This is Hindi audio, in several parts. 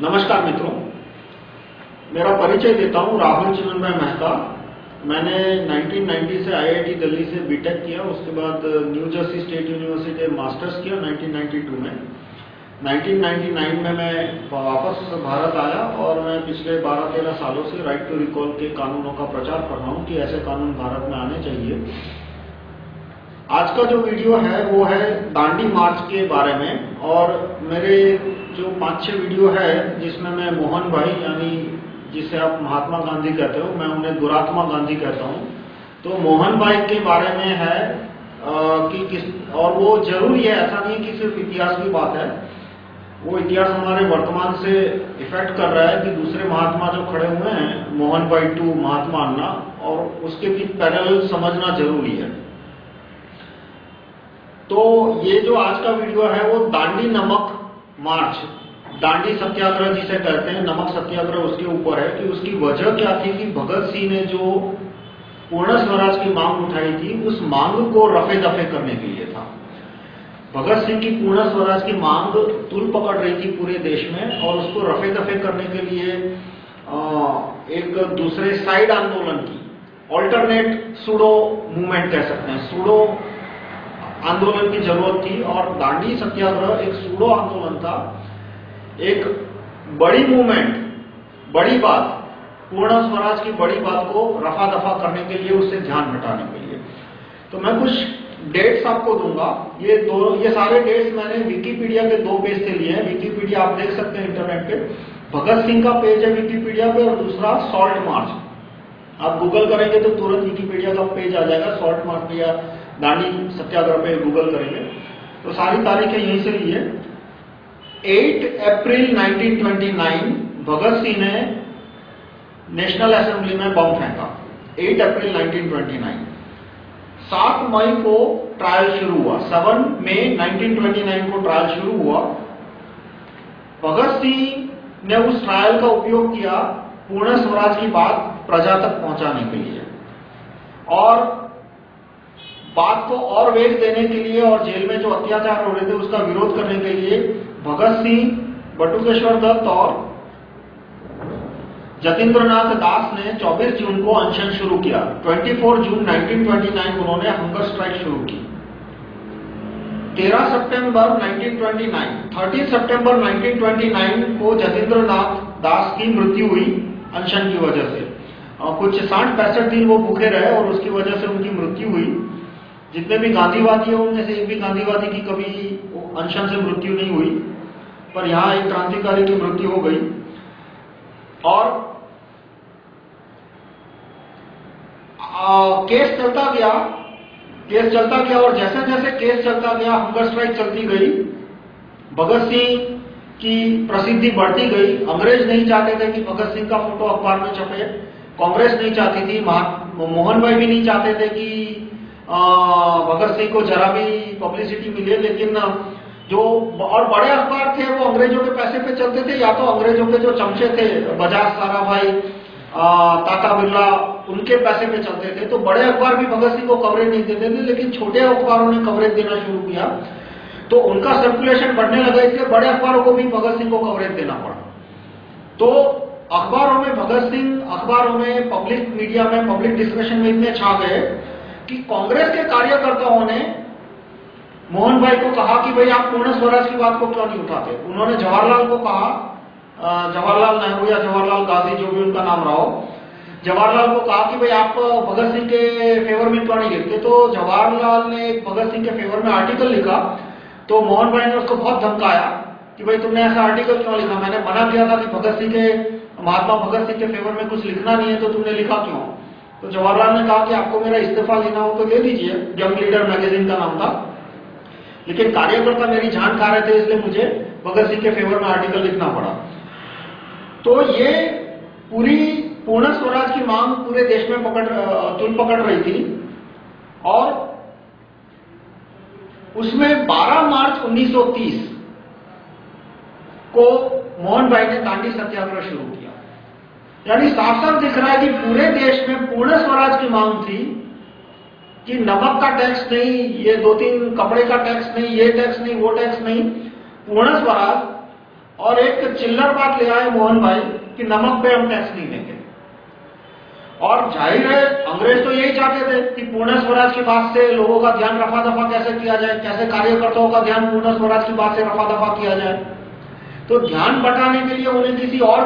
नमस्कार मित्रों। मेरा परिचय देता हूँ राहुल चिन्मय मेहता। मैंने 1990 से आईआईटी दिल्ली से बीटेक किया, उसके बाद new Jersey state university masters किया 1992 में। 1999 में मैं वापस भारत आया और मैं पिछले 12-13 सालों से राइट टू रिकॉल के कानूनों का प्रचार कर रहा हूँ कि ऐसे कानून भारत में आने चाहिए। आज का जो वीडियो है वो है दांडी मार्च के बारे में। और मेरे जो पाँच छह वीडियो है जिसमें मैं मोहन भाई यानी जिसे आप महात्मा गांधी कहते हो मैं उन्हें दुरात्मा गांधी कहता हूँ। तो मोहन भाई के बारे में है आ, कि किस और वो ज़रूरी है ऐसा नहीं कि सिर्फ़ इतिहास की बात है। वो इतिहास हमारे वर्तमान से इफ़ेक्ट कर रहा है कि दूसरे महात्मा जो खड़े हुए हैं मोहन भाई टू महात्मा अन्ना और उसके भी पैरल समझना ज़रूरी है। तो ये जो आज का वीडियो है, वो दांडी नमक मार्च, दांडी सत्याग्रह जिसे कहते हैं, नमक सत्याग्रह उसके ऊपर है कि उसकी वजह क्या थी कि भगत सिंह ने जो पूर्ण स्वराज की मांग उठाई थी, उस मांग को रफे दफे करने के लिए था। भगत सिंह की पूर्ण स्वराज की मांग तुल पकड़ रही थी पूरे देश में और उसको रफे दफे करने के लिए एक दूसरे साइड आंदोलन की ऑल्टरनेट सुडो मूवमेंट कह सकते हैं। सुडो आंदोलन की ज़रूरत थी और दांडी सत्याग्रह एक सूडो आंदोलन था। एक बड़ी मूवमेंट बड़ी बात, पूर्ण स्वराज की बड़ी बात को रफा दफ़ा करने के लिए, उससे ध्यान हटाने के लिए। तो मैं कुछ डेट्स आपको दूँगा। ये दो, ये सारे डेट्स मैंने विकीपीडिया के दो पेज से लिए हैं। विकीपीडिया आप देख सकते हैं इंटरनेट पे। भगत सिंह का पेज है विकीपीडिया पे और दूसरा सॉल्ट मार्च आप गूगल करेंगे तो तुरंत विकीपीडिया का पेज आ जाएगा। सॉल्ट मार्च या दांडी सत्याग्रह पे गूगल करेंगे। तो सारी तारीखें यहीं से ली है 8 अप्रैल 1929 भगत सिंह ने नेशनल असेंबली में बम फेंका। 8 अप्रैल 1929 7 मई को ट्रायल शुरू हुआ। 7 मई 1929 को ट्रायल शुरू हुआ। भगत सिंह ने उस ट्रायल का उपयोग किया पूर्ण स्वराज की बात प्रजा तक पहुँचाने के लिए। और बात को और वेग देने के लिए और जेल में जो अत्याचार हो रहे थे, उसका विरोध करने के लिए भगत सिंह, बटुकेश्वर दत्त और जतेंद्रनाथ दास ने 24 जून को अनशन शुरू किया। 24 जून 1929 उन्होंने हंगर स्ट्राइक शुरू की। 13 सितंबर 1929 30 सितंबर 1929 को जतेंद्रनाथ दास की मृत्यु हुई अनशन की वजह से। कुछ साठ पैंसठ दिन वो भूखे रहे और उसकी वजह से उनकी मृत्यु हुई। जितने भी गांधीवादी हैं उनमें से एक भी गांधीवादी की कभी अनशन से मृत्यु नहीं हुई पर यहाँ एक क्रांतिकारी की मृत्यु हो गई। और आ, केस चलता गया केस चलता गया और जैसे जैसे केस चलता गया हंगर स्ट्राइक चलती गई। भगत सिंह की प्रसिद्धि बढ़ती गई। अंग्रेज़ नहीं चाहते थे कि भगत सिंह का फ़ोटो अखबार में छपे। कांग्रेस नहीं चाहती थी। मोहन भाई भी नहीं चाहते थे कि भगत सिंह को जरा भी पब्लिसिटी मिले, लेकिन जो और बड़े अखबार थे, वो अंग्रेज़ों के पैसे पे चलते थे, या तो अंग्रेज़ों के जो चमचे थे, बजाज सारा भाई टाटा बिरला, उनके पैसे पे चलते थे। तो बड़े अखबार भी भगत सिंह को कवरेज नहीं देते थे, लेकिन छोटे अखबारों ने कवरेज देना शुरू किया। तो उनका सर्कुलेशन बढ़ने लगा, इसलिए बड़े अखबारों को भी भगत सिंह को कवरेज देना पड़ा। तो अखबारों में भगत सिंह, अखबारों में पब्लिक मीडिया में पब्लिक डिस्कशन में इतने छा गए कि कांग्रेस के कार्यकर्ताओं ने मोहन भाई को कहा कि भाई आप पूर्ण स्वराज की बात को क्यों नहीं उठाते? उन्होंने जवाहरलाल को कहा जवाहरलाल नेहरू या जवाहरलाल गांधी जो भी उनका नाम रहा हो, जवाहरलाल को कहा कि भाई आप भगत सिंह के फेवर में क्यों नहीं लिखते तो जवाहरलाल ने भगत सिंह के फेवर में आर्टिकल लिखा तो मोहन भाई ने उसको बहुत धमकाया कि भाई तुमने ऐसा आर्टिकल क्यों लिखा? मैंने मना किया था कि भगत सिंह के, महात्मा भगत सिंह के फेवर में कुछ लिखना नहीं है तो तुमने लिखा क्यों? तो जवाहरलाल ने कहा कि आपको मेरा इस्तीफा लेना हो तो ले लीजिए यंग लीडर मैगजीन का नाम था। लेकिन कार्यकर्ता मेरी जान खा रहे थे, इसलिए मुझे भगत सिंह के फेवर में आर्टिकल लिखना पड़ा। तो ये पूरी पूर्ण स्वराज की मांग पूरे देश में पकड़ तुल पकड़ रही थी। और उसमें 12 मार्च 1930 को मोहन भाई ने दांडी सत्याग्रह शुरू किया। यानी साफ़ साफ़ दिख रहा है कि पूरे देश में पूर्ण स्वराज की मांग थी कि नमक का टैक्स नहीं, ये दो तीन कपड़े का टैक्स नहीं, ये टैक्स नहीं, वो टैक्स नहीं, पूर्ण स्वराज। और एक चिल्लर बात ले आए मोहन भाई कि नमक पे हम टैक्स नहीं देंगे। और ज़ाहिर है, अंग्रेज़ तो यही चाहते थे कि पूर्ण स्वराज की बात से लोगों का ध्यान रफा दफ़ा कैसे किया जाए, कैसे कार्यकर्ताओं का ध्यान पूर्ण स्वराज की बात से रफा दफ़ा किया जाए। तो ध्यान बटाने के लिए उन्हें किसी और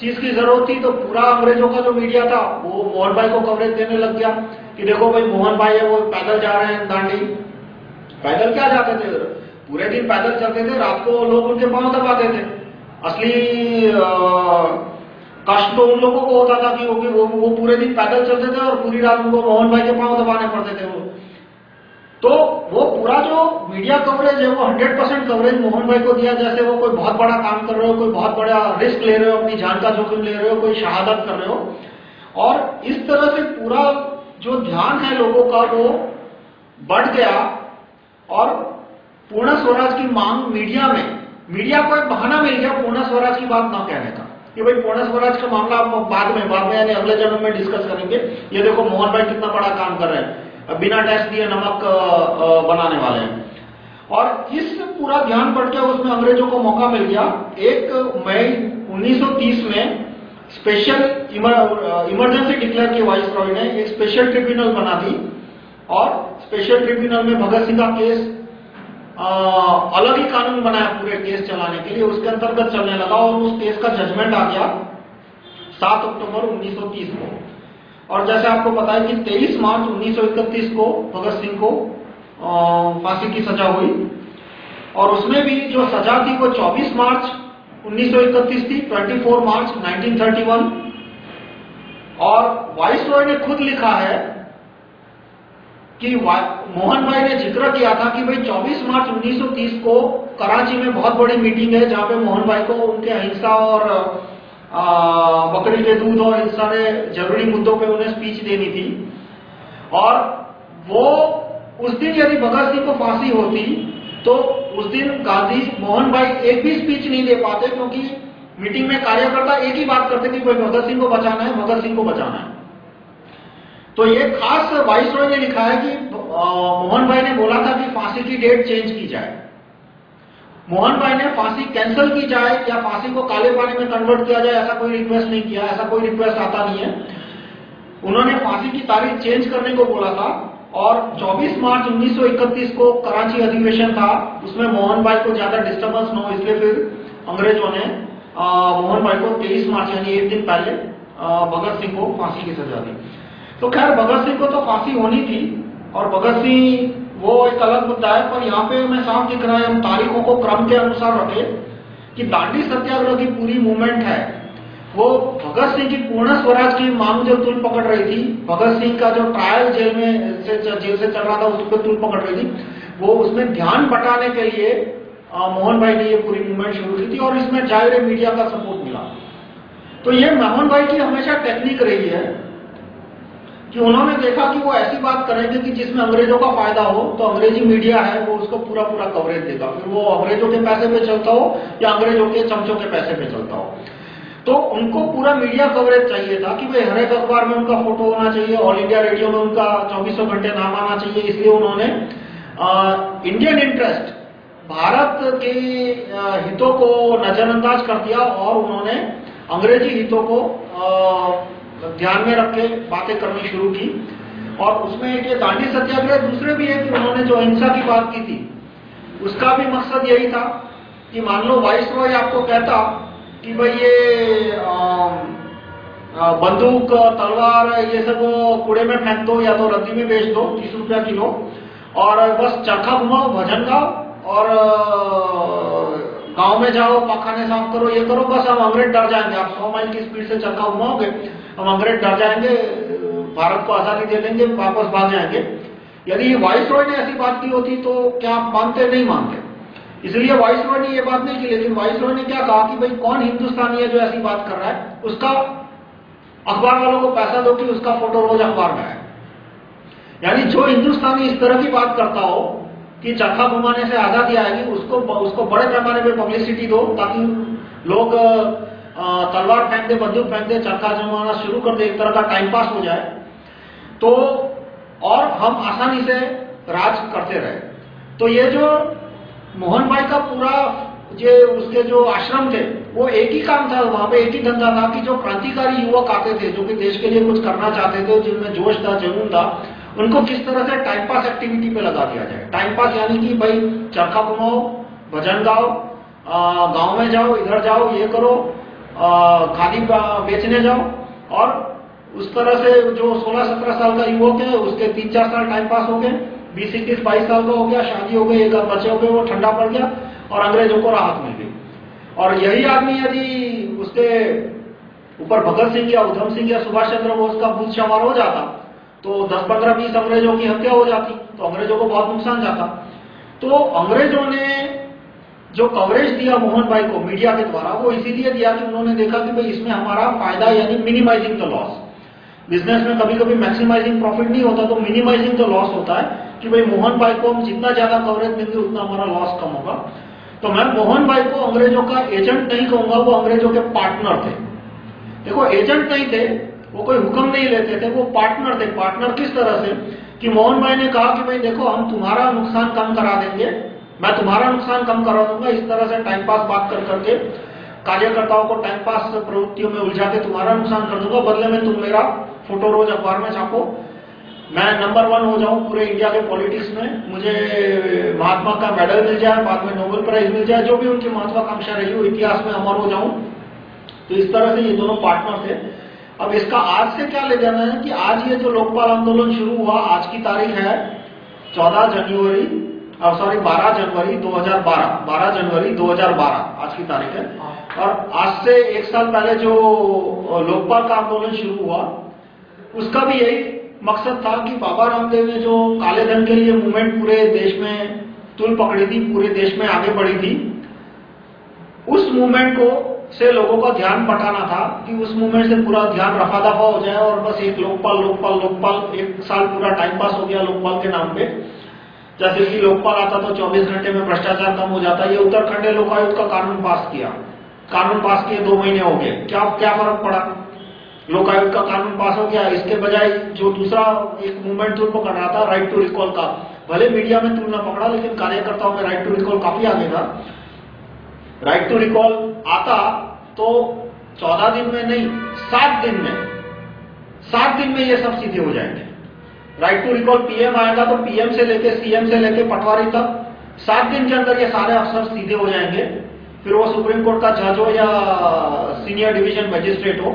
चीज़ की ज़रूरत थी तो पूरा अंग्रेज़ों का जो मीडिया था वो मोहन भाई को कवरेज देने लग गया कि देखो भाई मोहन भाई है वो पैदल जा रहे हैं दांडी। पैदल क्या जाते थे पूरे दिन पैदल चलते थे रात को लोग उनके पाँव दबाते थे। असली कष्ट तो उन लोगों को होता था कि वो, वो पूरे दिन पैदल चलते थे और पूरी रात उनको मोहन भाई के पाँव दबाने पड़ते थे वो। तो वो पूरा जो मीडिया कवरेज है, वो 100 परसेंट कवरेज मोहन भाई को दिया, जैसे वो कोई बहुत बड़ा काम कर रहे हो, कोई बहुत बड़ा रिस्क ले रहे हो, अपनी जान का जोखिम ले रहे हो, कोई शहादत कर रहे हो। और इस तरह से पूरा जो ध्यान है लोगों का, वो बढ़ गया। और पूर्ण स्वराज की मांग मीडिया में मीडिया को एक बहाना मिल गया पूर्ण स्वराज की बात ना कहने का। कि भाई पूर्ण स्वराज का मामला आप बाद में बाद में यानी अगले जन्म में डिस्कस करेंगे। ये देखो मोहन भाई कितना बड़ा काम कर रहे हैं। बिना टैक्स दिए नमक बनाने वाले हैं। और इस पूरा ध्यान बढ़ के उसमें अंग्रेज़ों को मौका मिल गया। एक मई 1930 में स्पेशल इमरजेंसी डिक्लेयर की वाइस रॉय ने एक स्पेशल ट्रिब्यूनल बना दी। और स्पेशल ट्रिब्यूनल में भगत सिंह का केस आ, अलग ही कानून बनाया पूरे केस चलाने के लिए। उसके अंतर्गत चलने लगा और उस केस का जजमेंट आ गया 7 अक्टूबर 1930 को। और जैसे आपको पता है कि 23 मार्च 1931 को भगत सिंह को फांसी की सजा हुई। और उसमें भी जो सजा थी वो 24 मार्च 1931 थी 24 मार्च 1931 और वाइस रॉय ने खुद लिखा है कि मोहन भाई ने ज़िक्र किया था कि भाई 24 मार्च 1930 को कराची में बहुत बड़ी मीटिंग है, जहाँ पे मोहन भाई को उनके अहिंसा और बकरी के दूध और इन सारे ज़रूरी मुद्दों पे उन्हें स्पीच देनी थी। और वो उस दिन यदि भगत सिंह को फांसी होती तो उस दिन गांधी मोहन भाई एक भी स्पीच नहीं दे पाते, क्योंकि मीटिंग में कार्यकर्ता एक ही बात करते कि भाई भगत सिंह को बचाना है, भगत सिंह को बचाना है। तो ये खास वाइस रॉय ने लिखा है कि मोहन भाई ने बोला था कि फांसी की डेट चेंज की जाए। मोहन भाई ने फांसी कैंसिल की जाए या फांसी को काले पानी में कन्वर्ट किया जाए, ऐसा कोई रिक्वेस्ट नहीं किया, ऐसा कोई रिक्वेस्ट आता नहीं है। उन्होंने फांसी की तारीख चेंज करने को बोला था और 24 मार्च 1931 को कराची अधिवेशन था, उसमें मोहन भाई को ज़्यादा डिस्टर्बेंस न हो, इसलिए फिर अंग्रेज़ों ने मोहन भाई को 23 मार्च, यानी एक दिन पहले भगत सिंह को फांसी की सजा दी। तो खैर, भगत सिंह को तो फांसी होनी थी और भगत सिंह वो एक अलग मुद्दा है, पर यहाँ पे मैं साफ़ दिख रहा है, हम तारीखों को क्रम के अनुसार रखे कि दांडी सत्याग्रह की पूरी मूवमेंट है। वो भगत सिंह की पूर्ण स्वराज की मांग जो तुल पकड़ रही थी, भगत सिंह का जो ट्रायल जेल में से जेल से चल रहा था उस पर तुल पकड़ रही थी, वो उसमें ध्यान बटाने के लिए मोहन भाई ने ये पूरी मूवमेंट शुरू की थी और इसमें ज़ाहिर मीडिया का सपोर्ट मिला। तो ये मोहन भाई की हमेशा टेक्निक रही है कि उन्होंने देखा कि वो ऐसी बात करेंगे कि जिसमें अंग्रेज़ों का फ़ायदा हो तो अंग्रेज़ी मीडिया है, वो उसको पूरा पूरा कवरेज देगा। फिर वो अंग्रेज़ों के पैसे पे चलता हो या अंग्रेज़ों के चमचों के पैसे पे चलता हो। तो उनको पूरा मीडिया कवरेज चाहिए था कि भाई हर एक अखबार में उनका फ़ोटो होना चाहिए ऑल इंडिया रेडियो में उनका चौबीसों घंटे नाम आना चाहिए, इसलिए उन्होंने इंडियन इंटरेस्ट भारत के हितों को नजरअंदाज कर दिया और उन्होंने अंग्रेज़ी हितों को ध्यान में रख के बातें करनी शुरू की। और उसमें एक ये दांडी सत्याग्रह, दूसरे भी है कि उन्होंने जो अहिंसा की बात की थी, उसका भी मकसद यही था कि मान लो वाइस रॉय आपको कहता कि भाई ये बंदूक, तलवार, ये सब कूड़े में फेंक दो या तो रद्दी में बेच दो, तीस रुपया किलो, और बस चरखा घुमाओ, भजन गाओ, और गाँव में जाओ पखाने साफ़ करो, ये करो, बस हम अंग्रेज़ डर जाएँगे। आप सौ माइल की स्पीड से चरखा घुमाओगे, हम अंग्रेज़ डर जाएँगे, भारत को आज़ादी दे देंगे वापस भाग जाएँगे। यदि वाइस रॉय ने ऐसी बात की होती तो क्या आप मानते नहीं मानते? इसलिए वाइस रॉय ने ये बात नहीं की, लेकिन वाइस रॉय ने क्या कहा कि भाई, कौन हिंदुस्तानी है जो ऐसी बात कर रहा है? उसका अखबार वालों को पैसा दो कि उसका फ़ोटो रोज अखबार में आए। यानी जो हिंदुस्तानी इस तरह की बात करता हो कि चरखा घुमाने से आज़ादी आएगी, उसको उसको बड़े पैमाने पर पब्लिसिटी दो, ताकि लोग तलवार फेंक दे, बंदूक फेंक दे, चरखा जमाना शुरू कर दे, एक तरह का टाइम पास हो जाए। तो और हम आसानी से राज करते रहे। तो ये जो मोहन भाई का पूरा ये, उसके जो आश्रम थे, वो एक ही काम था, वहाँ पे एक ही धंधा था कि जो क्रांतिकारी युवक आते थे, जो कि देश के लिए कुछ करना चाहते थे, जिनमें जोश था, जुनून था उनको किस तरह से टाइम पास एक्टिविटी पे लगा दिया जाए? टाइम पास यानी कि भाई चरखा घुमाओ, भजन गाओ गाँव में जाओ, इधर जाओ, ये करो खादी बेचने जाओ और उस तरह से जो 16-17 साल का युवक है, उसके तीन चार साल टाइम पास हो गए, बीस इक्कीस बाईस साल का हो गया, शादी हो गई, एक बच्चे हो गए, वो ठंडा पड़ गया और अंग्रेज़ों को राहत मिल गई। और यही आदमी यदि उसके ऊपर भगत सिंह या उधम सिंह या सुभाष चंद्र बोस का भूत हो जाता तो 10 15 20 अंग्रेज़ों की हत्या हो जाती तो अंग्रेज़ों को बहुत नुकसान जाता। तो अंग्रेज़ों ने जो कवरेज दिया मोहन भाई को मीडिया के द्वारा, वो इसीलिए दिया कि उन्होंने देखा कि भाई इसमें हमारा फ़ायदा यानी मिनिमाइजिंग द लॉस बिज़नेस में कभी कभी मैक्सिमाइजिंग प्रॉफिट नहीं होता तो मिनिमाइजिंग द लॉस होता है कि भाई मोहन भाई को हम जितना ज़्यादा कवरेज देंगे, उतना हमारा लॉस कम होगा। तो मैं मोहन भाई को अंग्रेज़ों का एजेंट नहीं कहूँगा, वो अंग्रेज़ों के पार्टनर थे। देखो एजेंट नहीं थे वो कोई हुक्म नहीं लेते थे, वो पार्टनर थे। पार्टनर किस तरह से? कि मोहन भाई ने कहा कि भाई देखो, हम तुम्हारा नुकसान कम करा देंगे। मैं तुम्हारा नुकसान कम करा दूँगा। इस तरह से टाइम पास बात कर करके कार्यकर्ताओं को टाइम पास प्रवृत्तियों में उलझा के तुम्हारा नुकसान कर दूँगा। बदले में तुम मेरा फ़ोटो रोज अखबार में छापो। मैं नंबर वन हो जाऊँ पूरे इंडिया के पॉलिटिक्स में। मुझे महात्मा का मेडल मिल जाए, बाद में नोबेल प्राइज मिल जाए, जो भी उनकी महत्वाकांक्षा रही हो, इतिहास में अमर हो जाऊँ। तो इस तरह से ये दोनों पार्टनर थे। अब इसका आज से क्या ले जाना है कि आज ये जो लोकपाल आंदोलन शुरू हुआ आज की तारीख है 14 जनवरी सॉरी 12 जनवरी 2012 12 जनवरी 2012 आज की तारीख है। और आज से एक साल पहले जो लोकपाल का आंदोलन शुरू हुआ उसका भी यही मकसद था कि बाबा रामदेव ने जो काले धन के लिए मूवमेंट पूरे देश में तुल पकड़ी थी पूरे देश में आगे बढ़ी थी उस मूवमेंट को से लोगों का ध्यान बटाना था कि उस मूवमेंट से पूरा ध्यान रफा दफ़ा हो जाए और बस एक लोकपाल लोकपाल लोकपाल, एक साल पूरा टाइम पास हो गया लोकपाल के नाम पे। जैसे कि लोकपाल आता तो 24 घंटे में भ्रष्टाचार कम हो जाता, ये उत्तराखंड लोकायुक्त का कानून पास किया। कानून पास किए दो महीने हो गए। क्या क्या फ़र्क पड़ा? लोकायुक्त का कानून पास हो गया। इसके बजाय जो दूसरा एक मूवमेंट तुल पकड़ रहा था राइट टू रिकॉल का। भले मीडिया में तुम तुलना पकड़ा, लेकिन कार्यकर्ताओं में राइट टू रिकॉल काफ़ी आगे था। राइट टू रिकॉल आता तो चौदह दिन में नहीं, सात दिन में। सात दिन में ये सब सीधे हो जाएँगे। राइट टू रिकॉल पीएम आएगा तो पीएम से लेके सीएम से लेके पटवारी तक, सात दिन के अंदर ये सारे अफसर सीधे हो जाएँगे। फिर वो सुप्रीम कोर्ट का जज हो या सीनियर डिवीज़न मजिस्ट्रेट हो।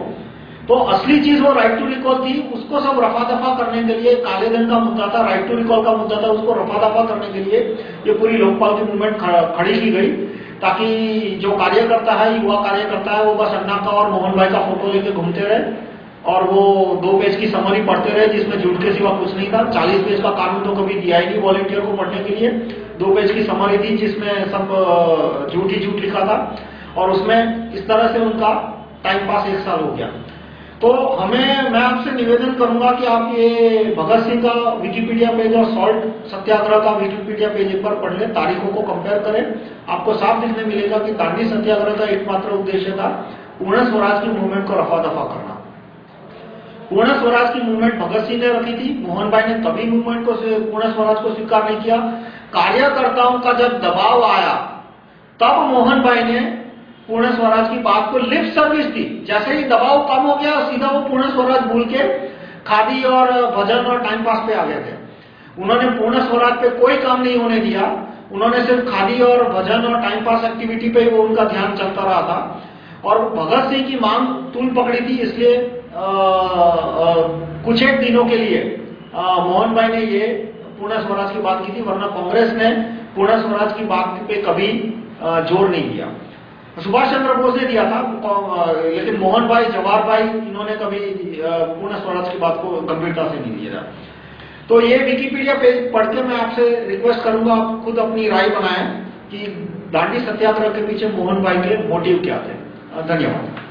तो असली चीज़ वो राइट टू रिकॉल थी, उसको सब रफा दफ़ा करने के लिए, काले धन का मुद्दा था राइट टू रिकॉल का मुद्दा था, उसको रफा दफ़ा करने के लिए ये पूरी लोकपाल की मूवमेंट खड़ी की गई। ताकि जो कार्यकर्ता है, युवा कार्यकर्ता है, वो बस अन्ना का और मोहन भाई का फ़ोटो लेके घूमते रहे और वो दो पेज की समरी पढ़ते रहे, जिसमें झूठ के सिवा कुछ नहीं था। चालीस पेज का कानून तो कभी दिया ही नहीं वॉलेंटियर को पढ़ने के लिए। दो पेज की समरी थी, जिसमें सब झूठ ही झूठ लिखा था। और उसमें इस तरह से उनका टाइम पास एक साल हो गया। तो हमें मैं आपसे निवेदन करूँगा कि आप ये भगत सिंह का विकिपीडिया पेज और सॉल्ट सत्याग्रह का विकिपीडिया पेज बार पढ़ लें, तारीखों को कंपेयर करें। आपको साफ़ दिखने मिलेगा कि दांडी सत्याग्रह का एकमात्र उद्देश्य था पूर्ण स्वराज की मूवमेंट को रफा दफ़ा करना। पूर्ण स्वराज की मूवमेंट भगत सिंह ने रखी थी, मोहन भाई ने तभी मूवमेंट को पूर्ण स्वराज को स्वीकार नहीं किया। कार्यकर्ताओं का जब दबाव आया, तब मोहन भाई ने पूर्ण स्वराज की बात को लिप सर्विस दी। जैसे ही दबाव कम हो गया, सीधा वो पूर्ण स्वराज भूल के खादी और भजन और टाइम पास पे आ गए थे। उन्होंने पूर्ण स्वराज पे कोई काम नहीं होने दिया। उन्होंने सिर्फ़ खादी और भजन और टाइम पास एक्टिविटी पे वो उनका ध्यान चलता रहा था। और भगत सिंह की मांग तुल पकड़ी थी, इसलिए कुछ एक दिनों के लिए मोहन भाई ने ये पूर्ण स्वराज की बात की थी, वरना कांग्रेस ने पूर्ण स्वराज की बात पे कभी ज़ोर नहीं दिया। सुभाष चंद्र बोस ने दिया था लेकिन मोहन भाई, जवाहर भाई, इन्होंने कभी पूर्ण स्वराज की बात को गंभीरता से नहीं लिया। तो ये विकीपीडिया पेज पढ़ के मैं आपसे रिक्वेस्ट करूँगा, आप खुद अपनी राय बनाएँ कि दांडी सत्याग्रह के पीछे मोहन भाई के मोटिव क्या थे। धन्यवाद।